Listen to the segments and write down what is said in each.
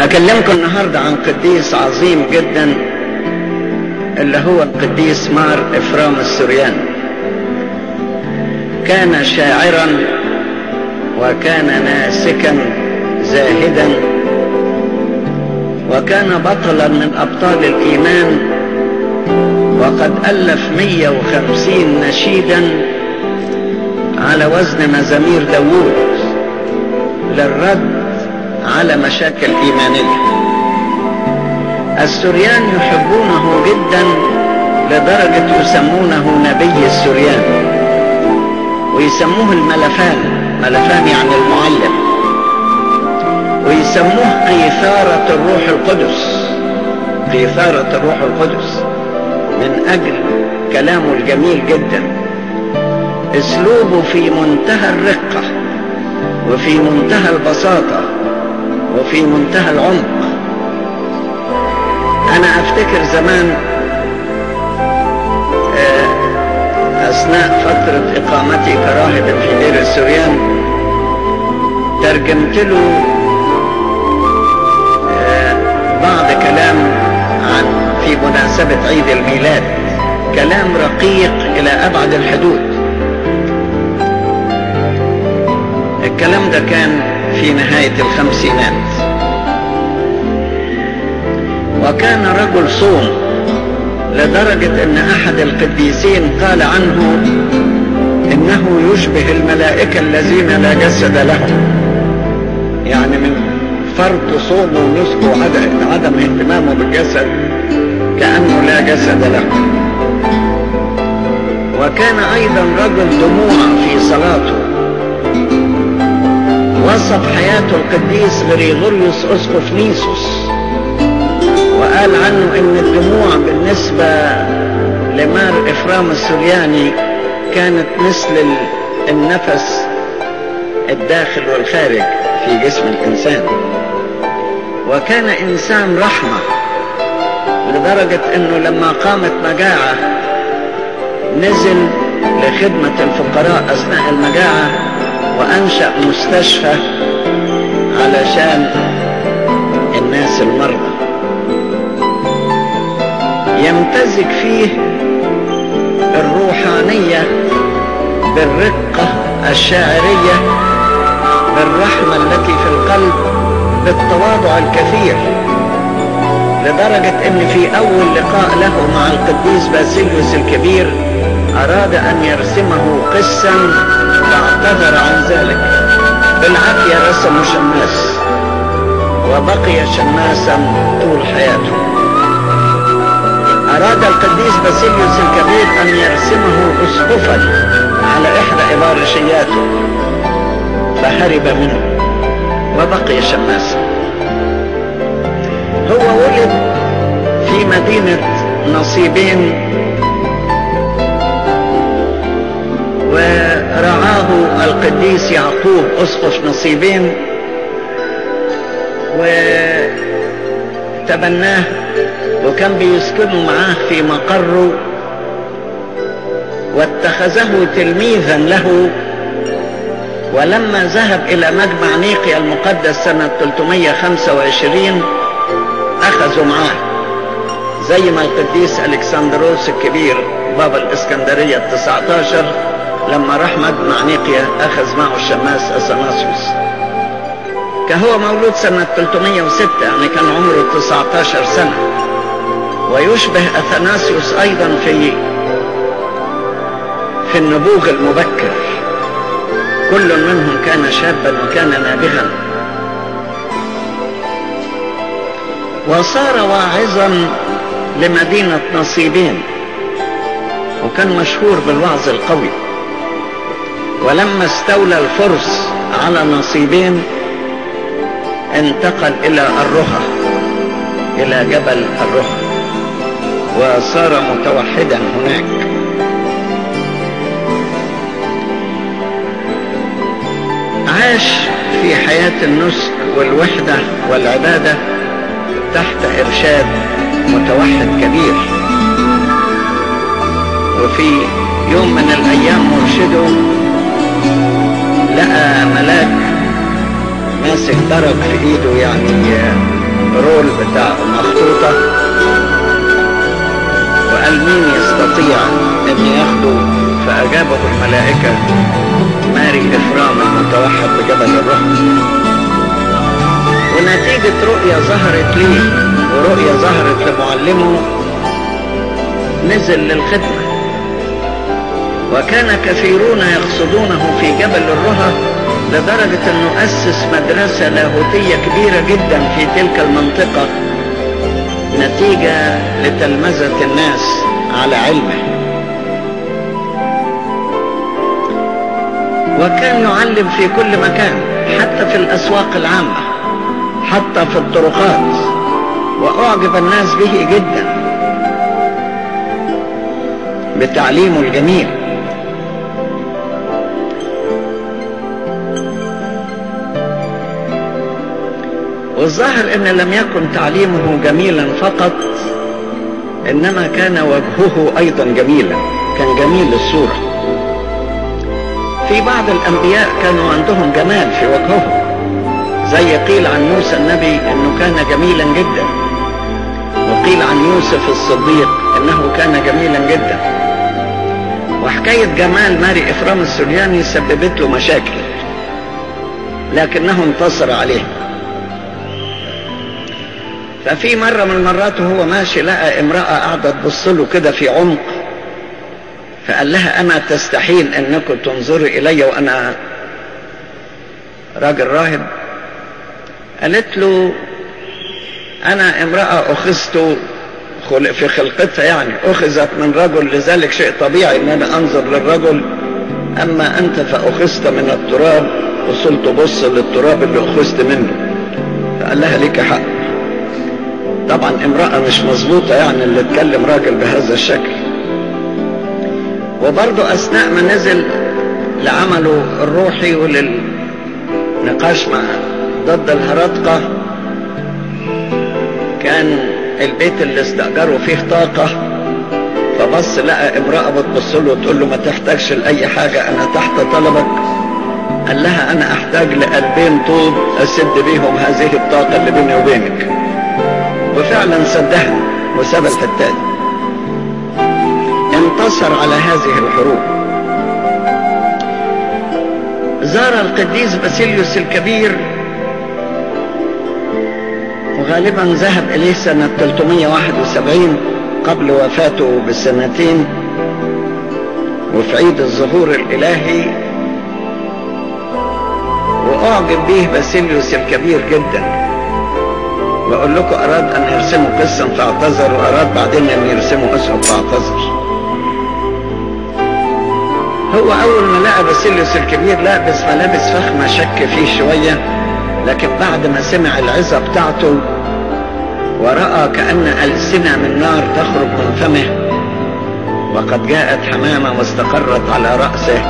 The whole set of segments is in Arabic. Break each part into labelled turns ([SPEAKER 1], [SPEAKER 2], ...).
[SPEAKER 1] هكلمكم النهاردة عن قديس عظيم جدا اللي هو القديس مار إفرام السرياني كان شاعرا وكان ناسكا زاهدا وكان بطلا من أبطال الإيمان وقد ألف 150 نشيدا على وزن مزامير داوود للرد على مشاكل إيمانية. السريان يحبونه جدا لدرجة يسمونه نبي السريان. ويسموه الملفان ملفان يعني المعلم. ويسموه قيثارة الروح القدس. قيثارة الروح القدس. من أجل كلامه الجميل جدا. أسلوبه في منتهى الرقة وفي منتهى البساطة. وفي منتهى العمق. أنا أفتكر زمان أثناء فترة إقامتي كراهب في دير السريان ترجمت له بعض كلام عن في مناسبة عيد الميلاد كلام رقيق إلى أبعد الحدود. الكلام ده كان في نهاية الخمسينات. وكان رجل صوم لدرجة أن أحد القديسين قال عنه إنه يشبه الملائكة الذين لا جسد لهم. يعني من فرط صومه وعدم عدم اهتمامه بالجسد كأنه لا جسد له. وكان أيضا رجل دموع في صلاته. وصف حياته القديس غريغوريوس أسقف نيسوس وقال عنه إن الدموع بالنسبة لمار إفرام السرياني كانت مثل النفس الداخل والخارج في جسم الإنسان. وكان إنسان رحمة لدرجة إنه لما قامت مجاعة نزل لخدمة الفقراء أثناء المجاعة وأنشأ مستشفى علشان الناس المرضى. يمتزج فيه الروحانية بالرقة الشاعرية بالرحمة التي في القلب بالتواضع الكثير لدرجة إن في أول لقاء له مع القديس باسيليوس الكبير أراد أن يرسمه قسا فاعتذر عن ذلك. بالعافية رسم شماس. وبقي شماسا طول حياته. أراد القديس باسيليوس الكبير أن يرسمه أسقفا على إحدى إبارشياته فهرب منه. وبقي شماسا هو ولد في مدينة نصيبين. ورعاه القديس يعقوب أسقف نصيبين وتبناه وكان بيسكنوا معاه في مقره واتخذه تلميذا له. ولما ذهب إلى مجمع نيقيا المقدس سنة 325 أخذوا معاه زي ما القديس ألكسندروس الكبير بابا الاسكندرية ال 19 لما راح مجمع نيقيا أخذ معه الشماس اثناسيوس كهو مولود سنة 306 يعني كان عمره 19 سنة. ويشبه أثناسيوس أيضا في في النبوغ المبكر. كل منهم كان شابا وكان نابغا. وصار واعظا لمدينة نصيبين وكان مشهور بالوعظ القوي. ولما استولى الفرس على نصيبين انتقل إلى الرخة إلى جبل الرخة وصار متوحدا هناك. عاش في حياة النسك والوحدة والعبادة تحت إرشاد متوحد كبير. وفي يوم من الأيام مرشده لقى ملاك ماسك درج في إيده يعني رول بتاع مخطوطة. وقال مين يستطيع إن ياخده؟ فأجابه الملائكة ماري إفرام المتوحد بجبل الرحمة ونتيجة رؤية ظهرت ليه؟ ورؤية ظهرت لمعلمه نزل للخدمة. وكان كثيرون يقصدونه في جبل الرهى لدرجة أنه أسس مدرسة لاهوتية كبيرة جدا في تلك المنطقة نتيجة لتلمذة الناس على علمه. وكان يعلم في كل مكان حتى في الأسواق العامة حتى في الطرقات وأعجب الناس به جدا. بتعليمه الجميل والظاهر إن لم يكن تعليمه جميلا فقط إنما كان وجهه أيضا جميلا كان جميل الصورة في بعض الأنبياء كانوا عندهم جمال في وجههم زي قيل عن موسى النبي إنه كان جميلا جدا وقيل عن يوسف الصديق إنه كان جميلا جدا. وحكاية جمال ماري إفرام السرياني سببت له مشاكل لكنه انتصر عليه. ففي مرة من المرات وهو ماشي لقى امرأة قاعدة تبص له كده في عمق فقال لها أما تستحين أنكم تنظري إلي وأنا راجل راهب؟ قالت له أنا امرأة أخذت في خلقتها يعني أخذت من رجل لذلك شيء طبيعي أن أنا أنظر للرجل أما أنت فأخذت من التراب وصلت بص للتراب اللي أخذت منه. فقال لها لك حق. طبعا امرأة مش مظبوطة يعني اللي اتكلم راجل بهذا الشكل. وبرضه أثناء ما نزل لعمله الروحي وللنقاش مع ضد الهرطقة كان البيت اللي استأجره فيه طاقة فبص لقى امرأة بتبص له وتقول له ما تحتاجش لأي حاجة أنا تحت طلبك. قال لها أنا أحتاج لقلبين طوب أسد بيهم هذه الطاقة اللي بيني وبينك. وفعلا سدها وساب الحتات انتصر على هذه الحروب. زار القديس باسيليوس الكبير. وغالبا ذهب إليه سنة 371 قبل وفاته بسنتين وفي عيد الظهور الإلهي. وأعجب به باسيليوس الكبير جدا. بقول لكم أراد أن يرسموا قصة فاعتذر وأراد بعدين أن يرسموا أسهم فاعتذر. هو أول ما لقى باسيليوس الكبير لابس ملابس فخمة شك فيه شوية لكن بعد ما سمع العظة بتاعته ورأى كأن ألسنة من نار تخرج من فمه وقد جاءت حمامة واستقرت على رأسه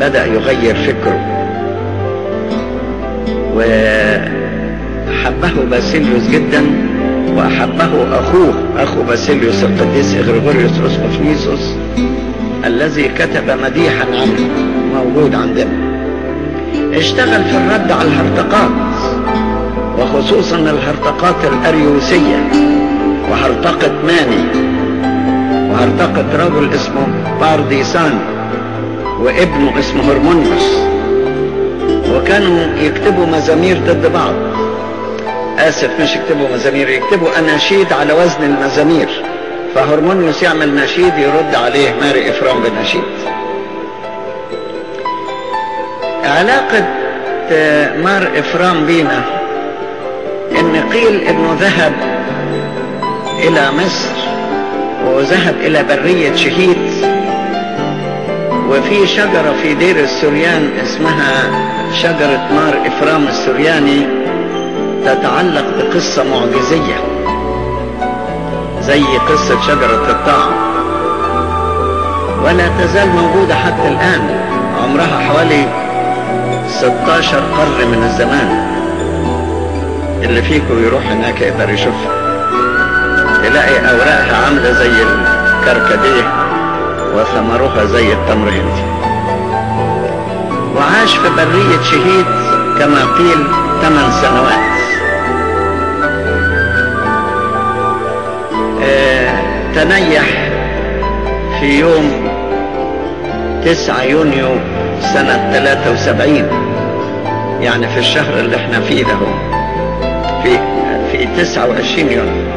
[SPEAKER 1] بدأ يغير فكره. وحبه باسيليوس جدا وأحبه أخوه أخو باسيليوس القديس إغريغوريوس أسقف نيسس الذي كتب مديحا عنه موجود عندنا اشتغل في الرد على الهرطقات وخصوصا الهرطقات الأريوسية وهرطقة ماني وهرطقة رجل اسمه بارديسان وابنه اسمه هرمونيوس. وكانوا يكتبوا مزامير ضد بعض. آسف مش يكتبوا مزامير يكتبوا أناشيد على وزن المزامير. فهرمونيوس يعمل نشيد يرد عليه ماري إفرام بنشيد علاقة مار إفرام بينا إن قيل إنه ذهب إلى مصر وذهب إلى برية شهيد. وفي شجرة في دير السريان اسمها شجرة مار إفرام السرياني تتعلق بقصة معجزية زي قصة شجرة الطعم ولا تزال موجودة حتى الآن عمرها حوالي 16 قرن من الزمان. اللي فيكم يروح هناك يقدر يشوفها. تلاقي أوراقها عاملة زي الكركديه وثمرها زي التمر هندي. وعاش في برية شهيد كما قيل ثمان سنوات. تنيح في يوم 9 يونيو سنة 73 يعني في الشهر اللي إحنا فيه ده في في 29 يونيو.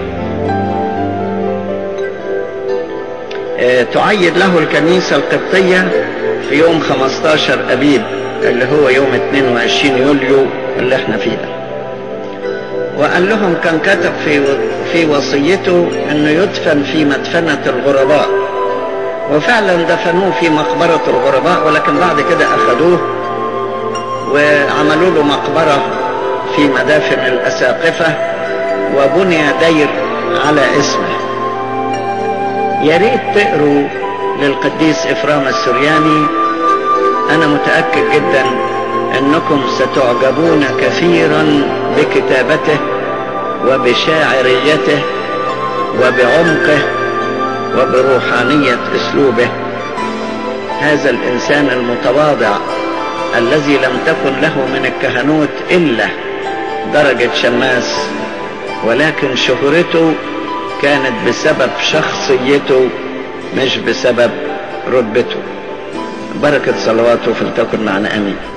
[SPEAKER 1] آه تعيد له الكنيسة القبطية في يوم 15 أبيب اللي هو يوم 22 يوليو اللي إحنا فيه ده. وقال لهم كان كتب في في وصيته إنه يدفن في مدفنة الغرباء. وفعلا دفنوه في مقبرة الغرباء ولكن بعد كده أخذوه وعملوا له مقبرة في مدافن الأساقفة وبني دير على اسمه. يا ريت تقروا للقديس إفرام السرياني. أنا متأكد جدا إنكم ستعجبون كثيرا بكتابته وبشاعريته وبعمقه وبروحانية أسلوبه. هذا الإنسان المتواضع الذي لم تكن له من الكهنوت إلا درجة شماس ولكن شهرته كانت بسبب شخصيته مش بسبب رتبته. بركة صلواته فلتكن معنا آمين.